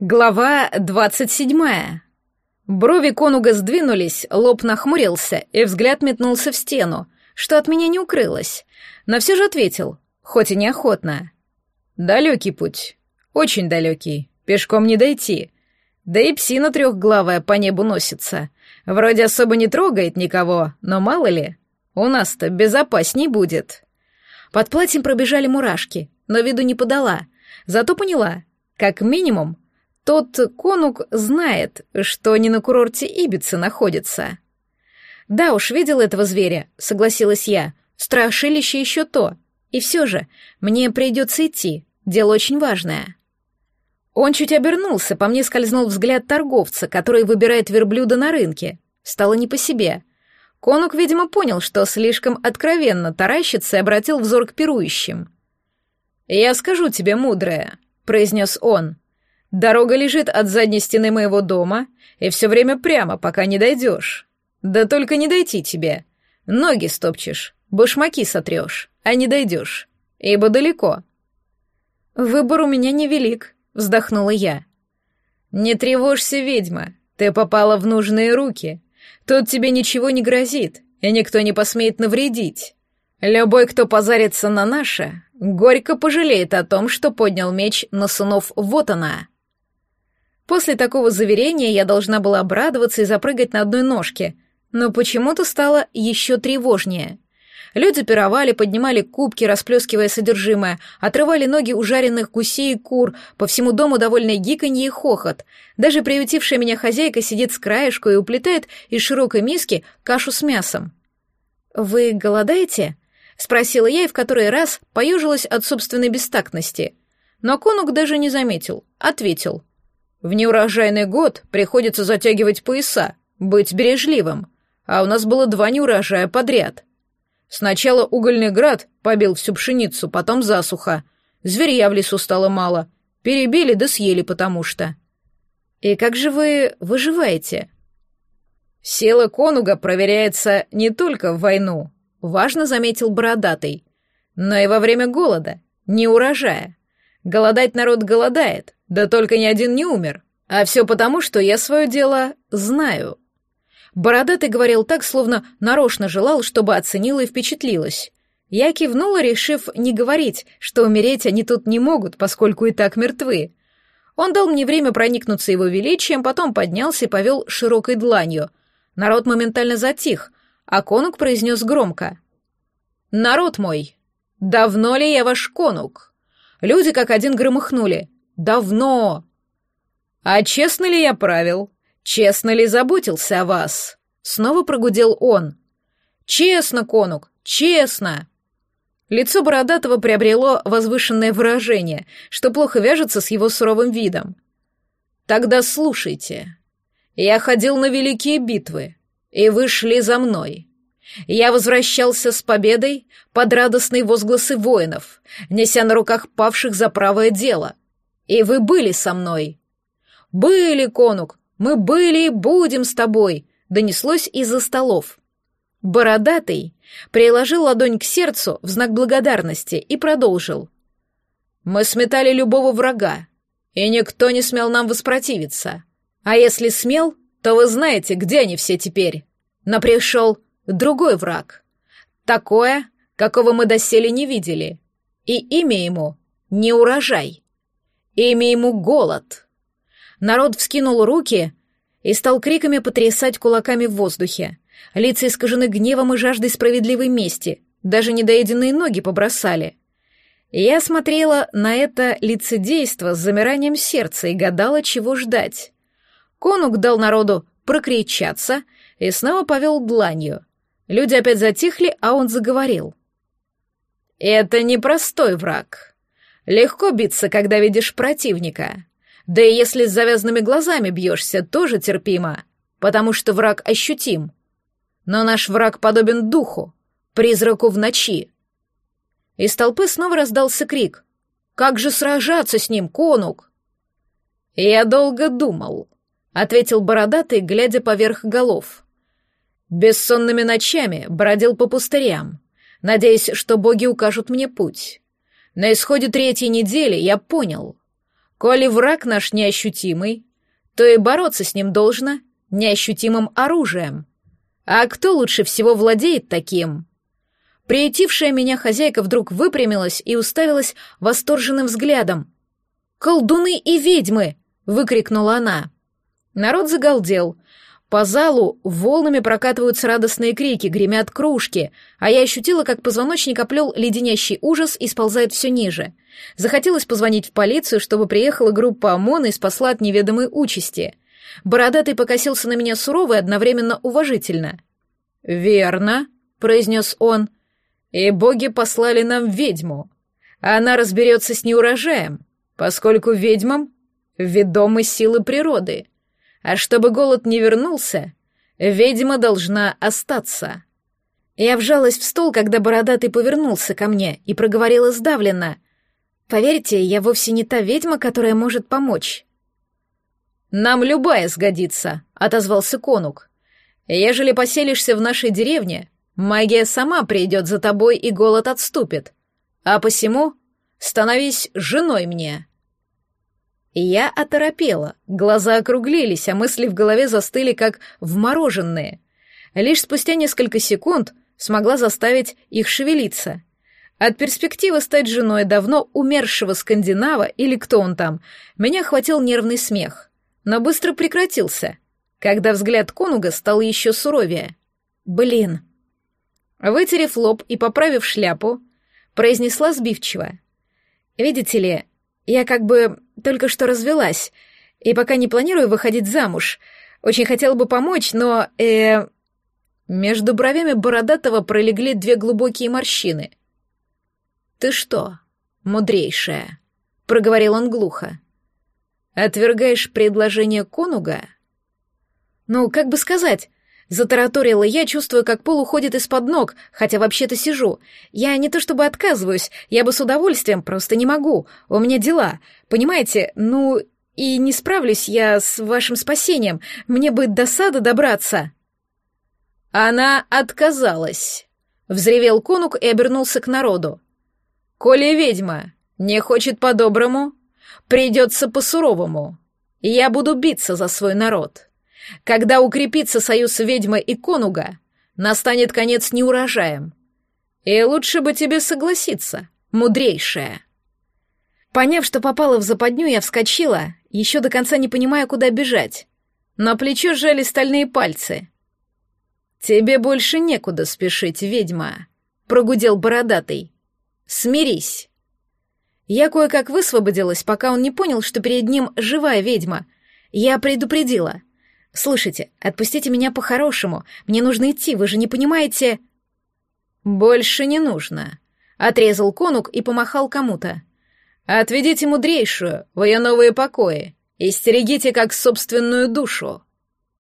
Глава двадцать седьмая. Брови конуга сдвинулись, лоб нахмурился, и взгляд метнулся в стену, что от меня не укрылось. Но все же ответил, хоть и неохотно. «Далекий путь. Очень далекий. Пешком не дойти. Да и псина трехглавая по небу носится. Вроде особо не трогает никого, но мало ли. У нас-то безопасней будет». Под платьем пробежали мурашки, но виду не подала. Зато поняла, как минимум, тот конук знает, что не на курорте Ибицы находится. Да уж, видел этого зверя, согласилась я. Страшилище еще то. И все же, мне придется идти, дело очень важное. Он чуть обернулся, по мне скользнул взгляд торговца, который выбирает верблюда на рынке. Стало не по себе. Конук, видимо, понял, что слишком откровенно таращится и обратил взор к пирующим. «Я скажу тебе, мудрая», — произнес он, — Дорога лежит от задней стены моего дома, и все время прямо, пока не дойдешь. Да только не дойти тебе. Ноги стопчешь, башмаки сотрешь, а не дойдешь, ибо далеко. Выбор у меня невелик, вздохнула я. Не тревожься, ведьма, ты попала в нужные руки. Тут тебе ничего не грозит, и никто не посмеет навредить. Любой, кто позарится на наше, горько пожалеет о том, что поднял меч на сынов вот она. После такого заверения я должна была обрадоваться и запрыгать на одной ножке, но почему-то стало еще тревожнее. Люди пировали, поднимали кубки, расплескивая содержимое, отрывали ноги у жареных гусей и кур, по всему дому довольно гиканье и хохот. Даже приютившая меня хозяйка сидит с краешку и уплетает из широкой миски кашу с мясом. «Вы голодаете?» — спросила я и в который раз поежилась от собственной бестактности. Но конук даже не заметил, ответил — в неурожайный год приходится затягивать пояса, быть бережливым, а у нас было два неурожая подряд. Сначала угольный град побил всю пшеницу, потом засуха. Зверья в лесу стало мало. Перебили да съели потому что. И как же вы выживаете? Сила конуга проверяется не только в войну, важно заметил бородатый, но и во время голода, не урожая. Голодать народ голодает, да только ни один не умер. А все потому, что я свое дело знаю. Бородатый говорил так, словно нарочно желал, чтобы оценила и впечатлилась. Я кивнула, решив не говорить, что умереть они тут не могут, поскольку и так мертвы. Он дал мне время проникнуться его величием, потом поднялся и повел широкой дланью. Народ моментально затих, а конук произнес громко. «Народ мой, давно ли я ваш конук?» Люди как один громыхнули. Давно. А честно ли я правил? Честно ли заботился о вас? Снова прогудел он. Честно, конук, честно. Лицо Бородатого приобрело возвышенное выражение, что плохо вяжется с его суровым видом. Тогда слушайте. Я ходил на великие битвы, и вы шли за мной. Я возвращался с победой под радостные возгласы воинов, неся на руках павших за правое дело — и вы были со мной. Были, конук, мы были и будем с тобой, донеслось из-за столов. Бородатый приложил ладонь к сердцу в знак благодарности и продолжил. Мы сметали любого врага, и никто не смел нам воспротивиться. А если смел, то вы знаете, где они все теперь. Но пришел другой враг. Такое, какого мы доселе не видели. И имя ему — не урожай. Имя ему голод. Народ вскинул руки и стал криками потрясать кулаками в воздухе. Лица искажены гневом и жаждой справедливой мести. Даже недоеденные ноги побросали. Я смотрела на это лицедейство с замиранием сердца и гадала, чего ждать. Конук дал народу прокричаться и снова повел дланью. Люди опять затихли, а он заговорил. «Это непростой враг. Легко биться, когда видишь противника. Да и если с завязанными глазами бьешься, тоже терпимо, потому что враг ощутим. Но наш враг подобен духу, призраку в ночи. Из толпы снова раздался крик. «Как же сражаться с ним, конук?» «Я долго думал», — ответил бородатый, глядя поверх голов. «Бессонными ночами бродил по пустырям, надеясь, что боги укажут мне путь. На исходе третьей недели я понял. Коли враг наш неощутимый, то и бороться с ним должно неощутимым оружием. А кто лучше всего владеет таким? Приютившая меня хозяйка вдруг выпрямилась и уставилась восторженным взглядом. «Колдуны и ведьмы!» — выкрикнула она. Народ загалдел. По залу волнами прокатываются радостные крики, гремят кружки, а я ощутила, как позвоночник оплел леденящий ужас и сползает все ниже. Захотелось позвонить в полицию, чтобы приехала группа ОМОНа и спасла от неведомой участи. Бородатый покосился на меня сурово и одновременно уважительно. «Верно», — произнес он, — «и боги послали нам ведьму. Она разберется с неурожаем, поскольку ведьмам ведомы силы природы. А чтобы голод не вернулся, ведьма должна остаться». Я вжалась в стол, когда бородатый повернулся ко мне и проговорила сдавленно. «Поверьте, я вовсе не та ведьма, которая может помочь». «Нам любая сгодится», — отозвался конук. «Ежели поселишься в нашей деревне, магия сама придет за тобой и голод отступит. А посему становись женой мне». Я оторопела, глаза округлились, а мысли в голове застыли, как вмороженные. Лишь спустя несколько секунд смогла заставить их шевелиться. От перспективы стать женой давно умершего скандинава, или кто он там, меня хватил нервный смех но быстро прекратился, когда взгляд конуга стал еще суровее. «Блин!» Вытерев лоб и поправив шляпу, произнесла сбивчиво. «Видите ли, я как бы только что развелась, и пока не планирую выходить замуж. Очень хотела бы помочь, но... э Между бровями Бородатого пролегли две глубокие морщины. «Ты что, мудрейшая?» — проговорил он глухо. Отвергаешь предложение конуга? Ну, как бы сказать, затараторила я, чувствуя, как пол уходит из-под ног, хотя вообще-то сижу. Я не то чтобы отказываюсь, я бы с удовольствием, просто не могу. У меня дела. Понимаете, ну и не справлюсь я с вашим спасением. Мне бы до сада добраться. Она отказалась. Взревел конук и обернулся к народу. Коли ведьма не хочет по-доброму, Придется по-суровому. Я буду биться за свой народ. Когда укрепится союз ведьмы и конуга, настанет конец неурожаем. И лучше бы тебе согласиться, мудрейшая. Поняв, что попала в западню, я вскочила, еще до конца не понимая, куда бежать. На плечо сжали стальные пальцы. «Тебе больше некуда спешить, ведьма», — прогудел бородатый. «Смирись». Я кое-как высвободилась, пока он не понял, что перед ним живая ведьма. Я предупредила. «Слушайте, отпустите меня по-хорошему. Мне нужно идти, вы же не понимаете...» «Больше не нужно», — отрезал конук и помахал кому-то. «Отведите мудрейшую в ее новые покои и стерегите как собственную душу».